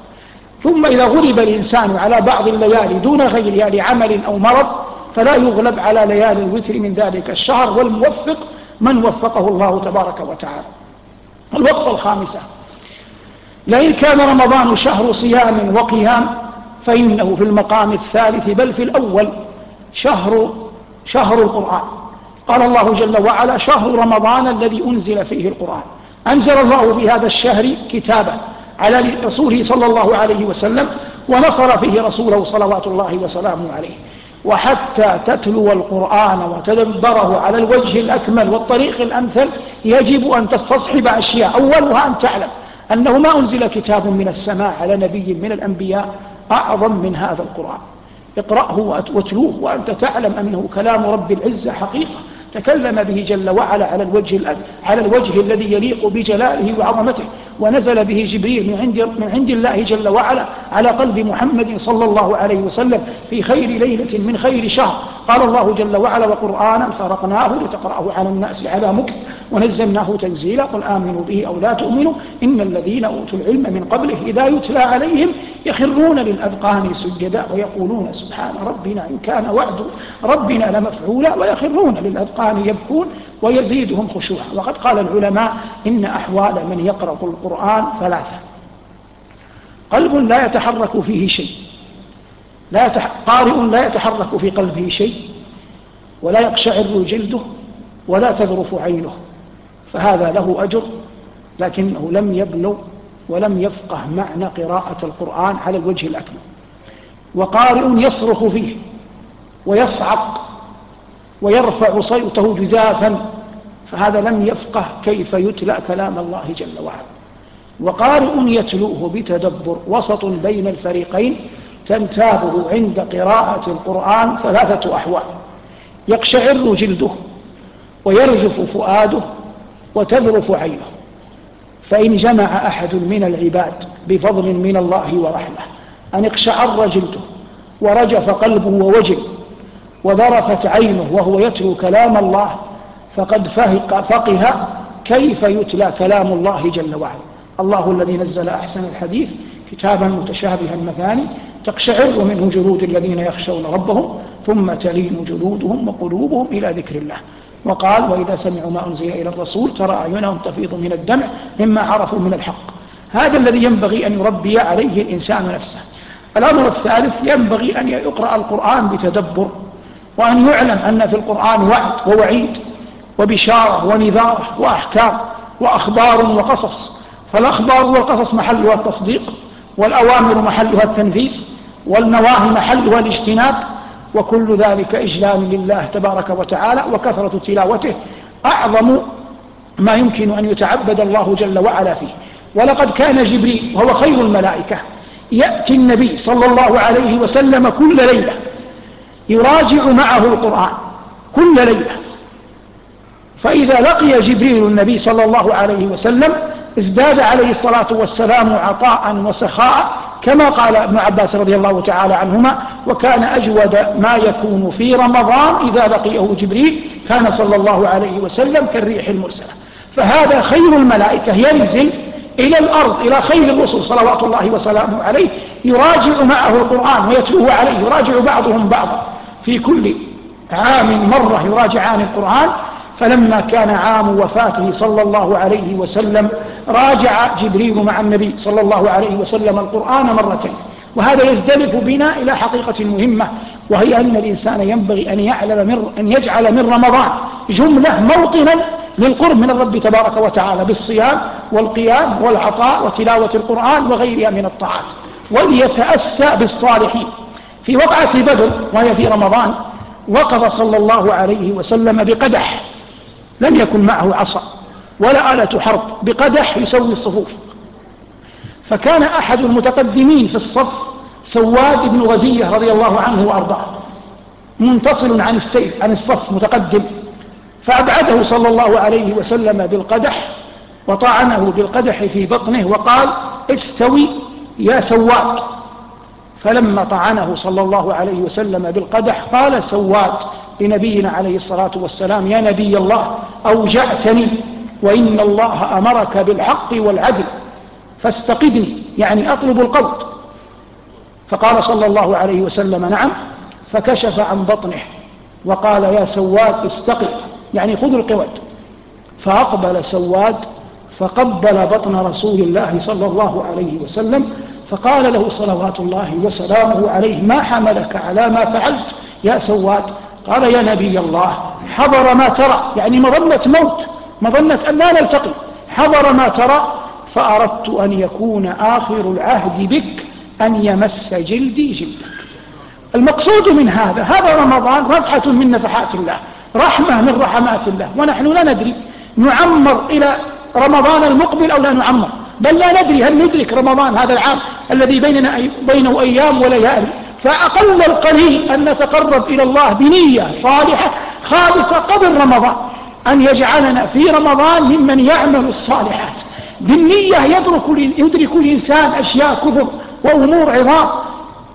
Speaker 2: ثم إذا غلب الإنسان على بعض الليالي دون غيرها لعمل أو مرض فلا يغلب على ليالي الوتر من ذلك الشهر والموفق من وفقه الله تبارك وتعالى الوقفة الخامسة لئن كان رمضان شهر صيام وقيام فإنه في المقام الثالث بل في الأول شهر شهر القرآن قال الله جل وعلا شهر رمضان الذي أنزل فيه القرآن أنزل الله في هذا الشهر كتابا على رسوله صلى الله عليه وسلم ونصر فيه رسوله صلوات الله وسلامه عليه وحتى تتلو القرآن وتدبره على الوجه الأكمل والطريق الأمثل يجب أن تستصحب أشياء أولها أن تعلم أنه ما أنزل كتاب من السماء على نبي من الأنبياء أعظم من هذا القرآن اقرأه واتلوه وأنت تعلم أنه كلام رب العزة حقيقة تكلم به جل وعلا على الوجه على الوجه الذي يليق بجلاله وعظمته ونزل به جبريل من عند من عند الله جل وعلا على قلب محمد صلى الله عليه وسلم في خير ليلة من خير شهر قال الله جل وعلا وقرآنا فرقناه لتقرأه على الناس على مكث ونزلناه تنزيلا قل آمنوا به أو لا تؤمنوا إن الذين أوتوا العلم من قبله إذا يتلى عليهم يخرون للأذقان سجدا ويقولون سبحان ربنا إن كان وعد ربنا لمفعولا ويخرون للأذقان يبكون ويزيدهم خشوعا وقد قال العلماء إن أحوال من يقرأ القرآن ثلاثة قلب لا يتحرك فيه شيء لا يتح... قارئ لا يتحرك في قلبه شيء ولا يقشعر جلده ولا تذرف عينه فهذا له أجر لكنه لم يبلغ ولم يفقه معنى قراءة القرآن على الوجه الأكمل وقارئ يصرخ فيه ويصعق ويرفع صوته جزافا فهذا لم يفقه كيف يتلى كلام الله جل وعلا وقارئ يتلوه بتدبر وسط بين الفريقين تنتابه عند قراءة القرآن ثلاثة أحوال يقشعر جلده ويرجف فؤاده وتذرف عينه فإن جمع أحد من العباد بفضل من الله ورحمة أن اقشعر جلده ورجف قلبه ووجه وذرفت عينه وهو يتلو كلام الله فقد فهق فقه كيف يتلى كلام الله جل وعلا الله الذي نزل أحسن الحديث كتابا متشابها مثاني تقشعر منه جلود الذين يخشون ربهم ثم تلين جلودهم وقلوبهم إلى ذكر الله وقال وإذا سمعوا ما أنزل إلى الرسول ترى أعينهم تفيض من الدمع مما عرفوا من الحق هذا الذي ينبغي أن يربي عليه الإنسان نفسه الأمر الثالث ينبغي أن يقرأ القرآن بتدبر وأن يعلم أن في القرآن وعد ووعيد وبشارة ونذارة وأحكام وأخبار وقصص فالأخبار والقصص محلها التصديق والأوامر محلها التنفيذ والنواهي محلها الاجتناب وكل ذلك إجلال لله تبارك وتعالى وكثرة تلاوته أعظم ما يمكن أن يتعبد الله جل وعلا فيه ولقد كان جبريل وهو خير الملائكة يأتي النبي صلى الله عليه وسلم كل ليلة يراجع معه القرآن كل ليلة فإذا لقي جبريل النبي صلى الله عليه وسلم ازداد عليه الصلاة والسلام عطاء وسخاء كما قال ابن عباس رضي الله تعالى عنهما وكان أجود ما يكون في رمضان إذا لقيه جبريل كان صلى الله عليه وسلم كالريح المرسلة فهذا خير الملائكة ينزل إلى الأرض إلى خير الرسل صلوات الله وسلامه عليه يراجع معه القرآن ويتلوه عليه يراجع بعضهم بعضا في كل عام مرة يراجعان القرآن فلما كان عام وفاته صلى الله عليه وسلم راجع جبريل مع النبي صلى الله عليه وسلم القرآن مرتين وهذا يزدلف بنا إلى حقيقة مهمة وهي أن الإنسان ينبغي أن, يعلم من أن يجعل من رمضان جملة موطنا للقرب من الرب تبارك وتعالى بالصيام والقيام والعطاء وتلاوة القرآن وغيرها من الطاعات وليتأسى بالصالحين في وقعة بدر وهي في رمضان وقف صلى الله عليه وسلم بقدح لم يكن معه عصا ولا آلة حرب بقدح يسوي الصفوف فكان أحد المتقدمين في الصف سواد بن غزية رضي الله عنه وأرضاه منفصل عن السيف عن الصف متقدم فأبعده صلى الله عليه وسلم بالقدح وطعنه بالقدح في بطنه وقال استوي يا سواد فلما طعنه صلى الله عليه وسلم بالقدح قال سواد لنبينا عليه الصلاة والسلام يا نبي الله أوجعتني وإن الله أمرك بالحق والعدل فاستقدني يعني أطلب القبض فقال صلى الله عليه وسلم نعم فكشف عن بطنه وقال يا سواد استقد يعني خذ القواد فأقبل سواد فقبل بطن رسول الله صلى الله عليه وسلم فقال له صلوات الله وسلامه عليه ما حملك على ما فعلت يا سواد قال يا نبي الله حضر ما ترى يعني مظلة موت مظنة أن لا نلتقي حضر ما ترى فأردت أن يكون آخر العهد بك أن يمس جلدي جلدك المقصود من هذا هذا رمضان رفحة من نفحات الله رحمة من رحمات الله ونحن لا ندري نعمر إلى رمضان المقبل أو لا نعمر بل لا ندري هل ندرك رمضان هذا العام الذي بيننا أي بينه أيام وليالي فأقل القليل أن نتقرب إلى الله بنية صالحة خالصة قبل رمضان أن يجعلنا في رمضان ممن يعمل الصالحات بالنية يدرك, يدرك الإنسان أشياء كبر وأمور عظام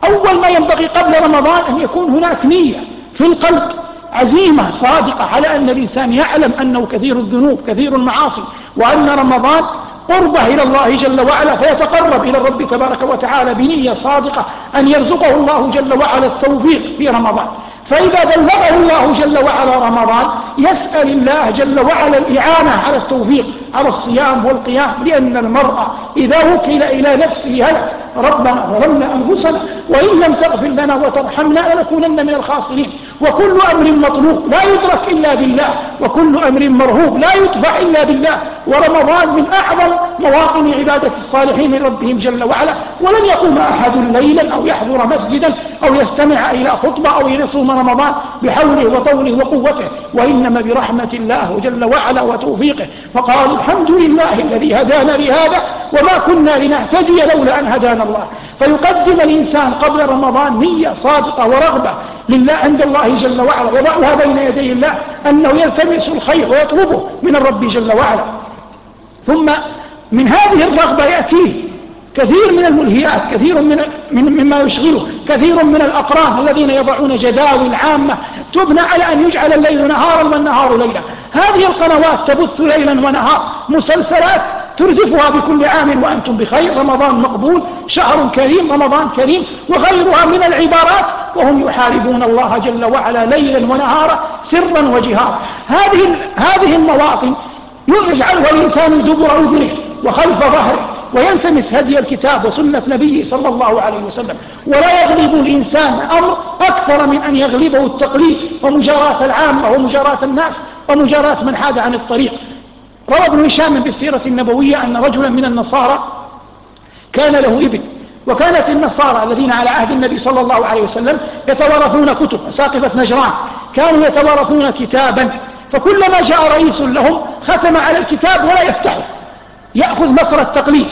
Speaker 2: أول ما ينبغي قبل رمضان أن يكون هناك نية في القلب عزيمة صادقة على أن الإنسان يعلم أنه كثير الذنوب كثير المعاصي وأن رمضان قربة إلى الله جل وعلا فيتقرب إلى الرب تبارك وتعالى بنية صادقة أن يرزقه الله جل وعلا التوفيق في رمضان فإذا بلغه الله جل وعلا رمضان يسأل الله جل وعلا الإعانة على التوفيق على الصيام والقيام لأن المرأة إذا وكل إلى نفسه هل ربنا ظلمنا أنفسنا وإن لم تغفر لنا وترحمنا لنكونن من الخاسرين وكل أمر مطلوب لا يدرك إلا بالله وكل أمر مرهوب لا يدفع إلا بالله ورمضان من أعظم مواطن عبادة الصالحين من ربهم جل وعلا ولن يقوم أحد ليلا أو يحضر مسجدا أو يستمع إلى خطبة أو يصوم رمضان بحوله وطوله وقوته وإنما برحمة الله جل وعلا وتوفيقه فقال الحمد لله الذي هدانا لهذا وما كنا لنهتدي لولا أن هدانا الله فيقدم الإنسان قبل رمضان نية صادقة ورغبة لله عند الله جل وعلا وضعها بين يدي الله أنه يلتمس الخير ويطلبه من الرب جل وعلا ثم من هذه الرغبة يأتيه كثير من الملهيات كثير من من مما يشغله كثير من الأقراض الذين يضعون جداول عامة تبنى على أن يجعل الليل نهارا والنهار ليلا هذه القنوات تبث ليلا ونهار مسلسلات تردفها بكل عام وأنتم بخير رمضان مقبول شهر كريم رمضان كريم وغيرها من العبارات وهم يحاربون الله جل وعلا ليلا ونهارا سرا وجهارا هذه هذه المواطن يجعلها الإنسان دبر أذنه وخلف ظهره ويلتمس هدي الكتاب وسنة نبيه صلى الله عليه وسلم ولا يغلب الإنسان أمر أكثر من أن يغلبه التقليد ومجاراة العامة ومجاراة الناس ومجاراة من حاد عن الطريق روى ابن هشام بالسيرة النبوية أن رجلا من النصارى كان له ابن وكانت النصارى الذين على عهد النبي صلى الله عليه وسلم يتوارثون كتب ساقفة نجران كانوا يتوارثون كتابا فكلما جاء رئيس لهم ختم على الكتاب ولا يفتحه يأخذ مصر التقليد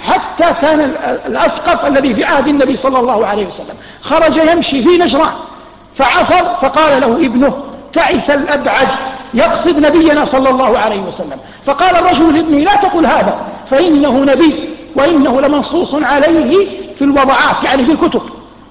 Speaker 2: حتى كان الأسقف الذي في عهد النبي صلى الله عليه وسلم خرج يمشي في نجران فعثر فقال له ابنه تعس الأبعد يقصد نبينا صلى الله عليه وسلم فقال الرجل لابنه لا تقل هذا فإنه نبي وإنه لمنصوص عليه في الوضعات يعني في الكتب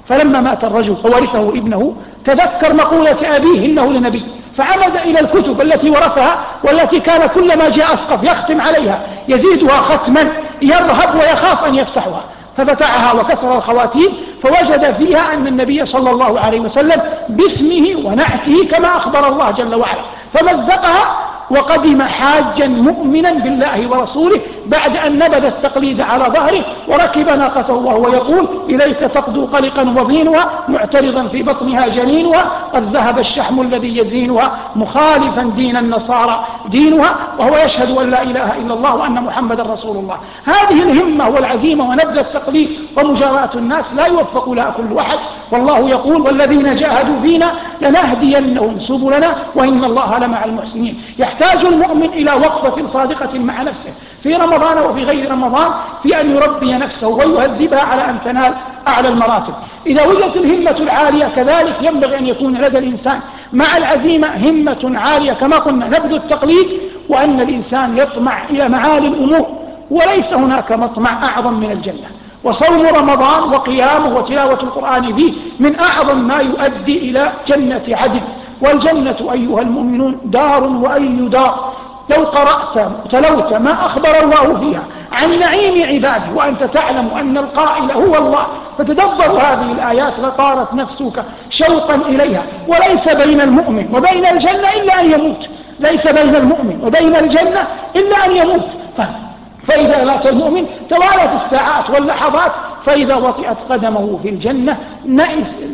Speaker 2: فلما مات الرجل وورثه ابنه تذكر مقولة أبيه إنه لنبي فعمد إلى الكتب التي ورثها والتي كان كلما جاء أسقف يختم عليها يزيدها ختما يرهب ويخاف أن يفتحها ففتحها وكسر الخواتيم فوجد فيها أن النبي صلى الله عليه وسلم باسمه ونعته كما أخبر الله جل وعلا فمزقها وقدم حاجا مؤمنا بالله ورسوله بعد أن نبذ التقليد على ظهره وركب ناقته وهو يقول إليك تقضو قلقا وضينها معترضا في بطنها جنينها قد ذهب الشحم الذي يزينها مخالفا دين النصارى دينها وهو يشهد أن لا إله إلا الله وأن محمدا رسول الله هذه الهمة والعزيمة ونبذ التقليد ومجاراة الناس لا يوفق لها كل واحد والله يقول والذين جاهدوا فينا لنهدينهم سبلنا وإن الله لمع المحسنين يحتاج المؤمن إلى وقفة صادقة مع نفسه في رمضان وفي غير رمضان في أن يربي نفسه ويهذبها على أن تنال أعلى المراتب إذا وجدت الهمة العالية كذلك ينبغي أن يكون لدى الإنسان مع العزيمة همة عالية كما قلنا نبذ التقليد وأن الإنسان يطمع إلى معالي الأمور وليس هناك مطمع أعظم من الجنة وصوم رمضان وقيامه وتلاوة القرآن فيه من أعظم ما يؤدي إلى جنة عدن والجنة أيها المؤمنون دار وأي دار لو قرأت تلوت ما أخبر الله فيها عن نعيم عباده وأنت تعلم أن القائل هو الله فتدبر هذه الآيات لطارت نفسك شوقا إليها وليس بين المؤمن وبين الجنة إلا أن يموت ليس بين المؤمن وبين الجنة إلا أن يموت فإذا مات المؤمن توالت الساعات واللحظات فإذا وطئت قدمه في الجنة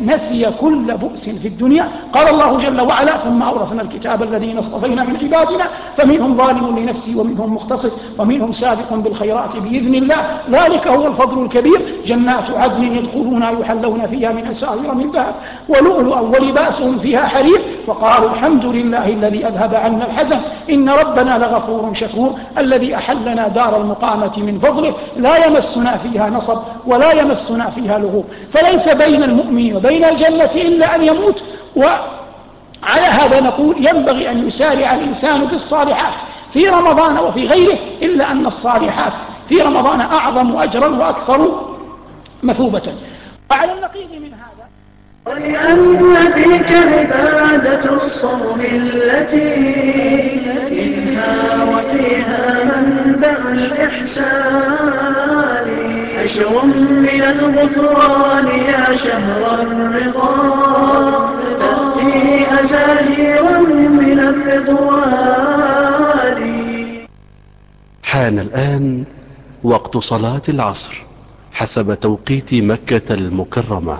Speaker 2: نسي كل بؤس في الدنيا قال الله جل وعلا ثم أورثنا الكتاب الذين اصطفينا من عبادنا فمنهم ظالم لنفسي ومنهم مختصر ومنهم سابق بالخيرات بإذن الله ذلك هو الفضل الكبير جنات عدن يدخلونها يحلون فيها من أساور من ذهب ولؤلؤا ولباسهم فيها حرير وقالوا الحمد لله الذي أذهب عنا الحزن إن ربنا لغفور شكور الذي أحلنا دار المقامة من فضله لا يمسنا فيها نصب ولا ولا يمسنا فيها لغوب فليس بين المؤمن وبين الجنة إلا أن يموت وعلى هذا نقول ينبغي أن يسارع الإنسان بالصالحات في رمضان وفي غيره إلا أن الصالحات في رمضان أعظم أجرا وأكثر مثوبة وعلى النقيض من
Speaker 1: هذا ولأن فيك عبادة الصوم التي منها وفيها منبع الإحسان أشر من الغفران يا شهر الرضا تأتي أزاهير من
Speaker 2: الرضوان حان الآن وقت صلاة العصر حسب توقيت مكة المكرمة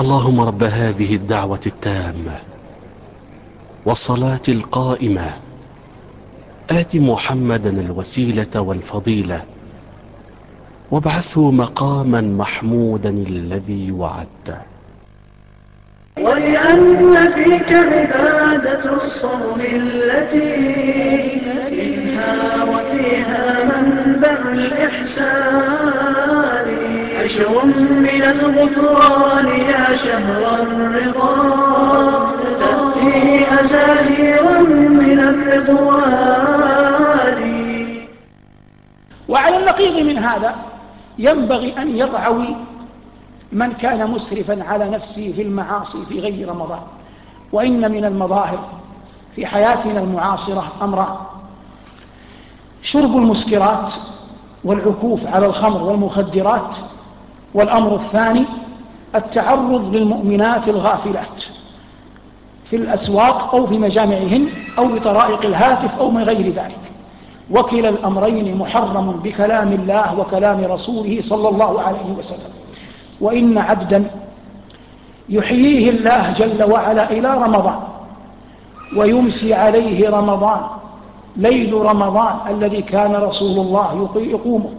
Speaker 2: اللهم رب هذه الدعوة التامة والصلاة القائمة آت محمدا الوسيلة والفضيلة وابعثه مقاما محمودا الذي وعدته
Speaker 1: ولأن فيك عبادة الصوم التي تنهى وفيها منبع الإحسان حشر من الغفران يا شهر الرضا من الرضوان
Speaker 2: وعلى النقيض من هذا ينبغي أن يرعوي من كان مسرفا على نفسه في المعاصي في غير رمضان وإن من المظاهر في حياتنا المعاصرة أمرا شرب المسكرات والعكوف على الخمر والمخدرات والأمر الثاني التعرض للمؤمنات الغافلات في الأسواق أو في مجامعهن أو بطرائق الهاتف أو من غير ذلك وكلا الأمرين محرم بكلام الله وكلام رسوله صلى الله عليه وسلم وإن عبدا يحييه الله جل وعلا إلى رمضان ويمسي عليه رمضان ليل رمضان الذي كان رسول الله يقومه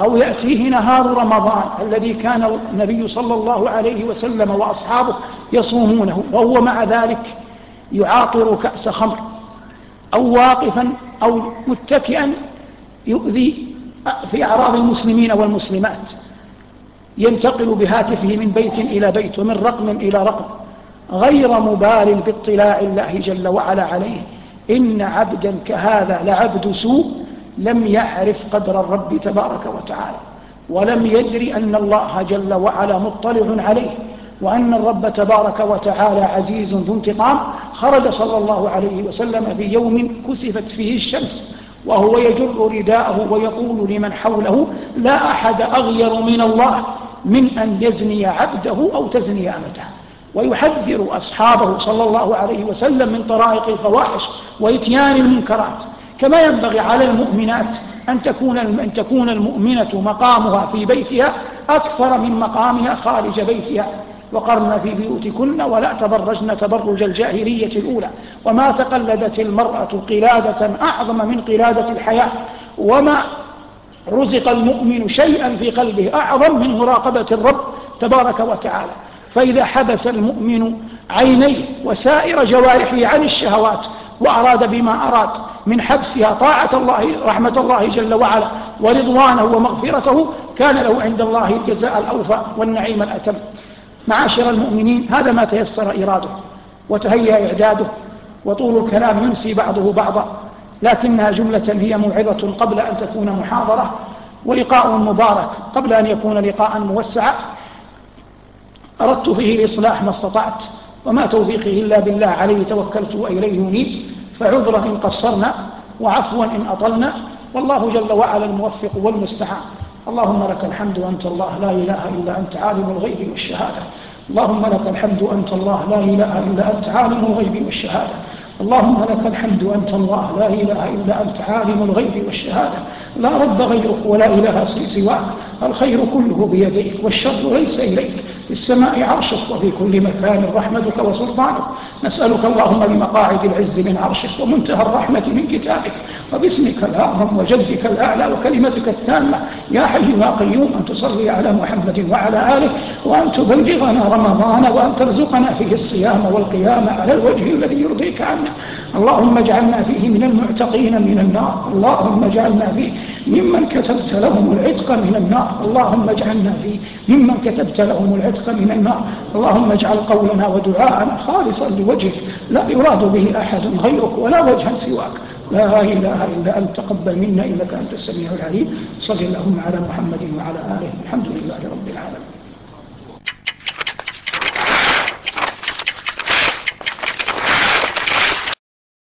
Speaker 2: أو يأتيه نهار رمضان الذي كان النبي صلى الله عليه وسلم وأصحابه يصومونه وهو مع ذلك يعاطر كأس خمر أو واقفا أو متكئا يؤذي في أعراض المسلمين والمسلمات ينتقل بهاتفه من بيت إلى بيت ومن رقم إلى رقم غير مبال باطلاع الله جل وعلا عليه إن عبدا كهذا لعبد سوء لم يعرف قدر الرب تبارك وتعالى ولم يدري أن الله جل وعلا مطلع عليه وأن الرب تبارك وتعالى عزيز ذو انتقام خرج صلى الله عليه وسلم في يوم كسفت فيه الشمس وهو يجر رداءه ويقول لمن حوله لا أحد أغير من الله من أن يزني عبده أو تزني أمته ويحذر أصحابه صلى الله عليه وسلم من طرائق الفواحش وإتيان المنكرات كما ينبغي على المؤمنات أن تكون أن تكون المؤمنة مقامها في بيتها أكثر من مقامها خارج بيتها وقرن في بيوتكن ولا تبرجن تبرج الجاهلية الأولى وما تقلدت المرأة قلادة أعظم من قلادة الحياة وما رزق المؤمن شيئا في قلبه أعظم من مراقبة الرب تبارك وتعالى فإذا حبس المؤمن عينيه وسائر جوارحه عن الشهوات وأراد بما أراد من حبسها طاعة الله رحمة الله جل وعلا ورضوانه ومغفرته كان له عند الله الجزاء الأوفى والنعيم الأتم معاشر المؤمنين هذا ما تيسر إراده وتهيأ إعداده وطول الكلام ينسي بعضه بعضا لكنها جملة هي موعظة قبل أن تكون محاضرة ولقاء مبارك قبل أن يكون لقاء موسعا أردت فيه الإصلاح ما استطعت وما توفيقه إلا بالله عليه توكلت وإليه أنيب فعذرا إن قصرنا وعفوا إن أطلنا والله جل وعلا الموفق والمستعان اللهم لك الحمد أنت الله لا إله إلا أنت عالم الغيب والشهادة اللهم لك الحمد أنت الله لا إله إلا أنت عالم الغيب والشهادة اللهم لك الحمد أنت الله لا إله إلا أنت عالم الغيب والشهادة لا رب غيرك ولا إله سواك الخير كله بيديك والشر ليس إليك في السماء عرشك وفي كل مكان رحمتك وسلطانك نسألك اللهم بمقاعد العز من عرشك ومنتهى الرحمة من كتابك وباسمك الأعظم وجدك الأعلى وكلمتك التامة يا حي يا قيوم أن تصلي على محمد وعلى آله وأن تبلغنا رمضان وأن ترزقنا فيه الصيام والقيام على الوجه الذي يرضيك عنا اللهم اجعلنا فيه من المعتقين من النار اللهم اجعلنا فيه ممن كتبت لهم العتق من النار اللهم اجعلنا فيه ممن كتبت لهم العتق ويتقى من النار اللهم اجعل قولنا ودعاءنا خالصا لوجهك لا يراد به أحد غيرك ولا وجها سواك لا إله إلا أنت تقبل منا إنك أنت السميع العليم صلى اللهم على محمد وعلى آله الحمد لله رب العالمين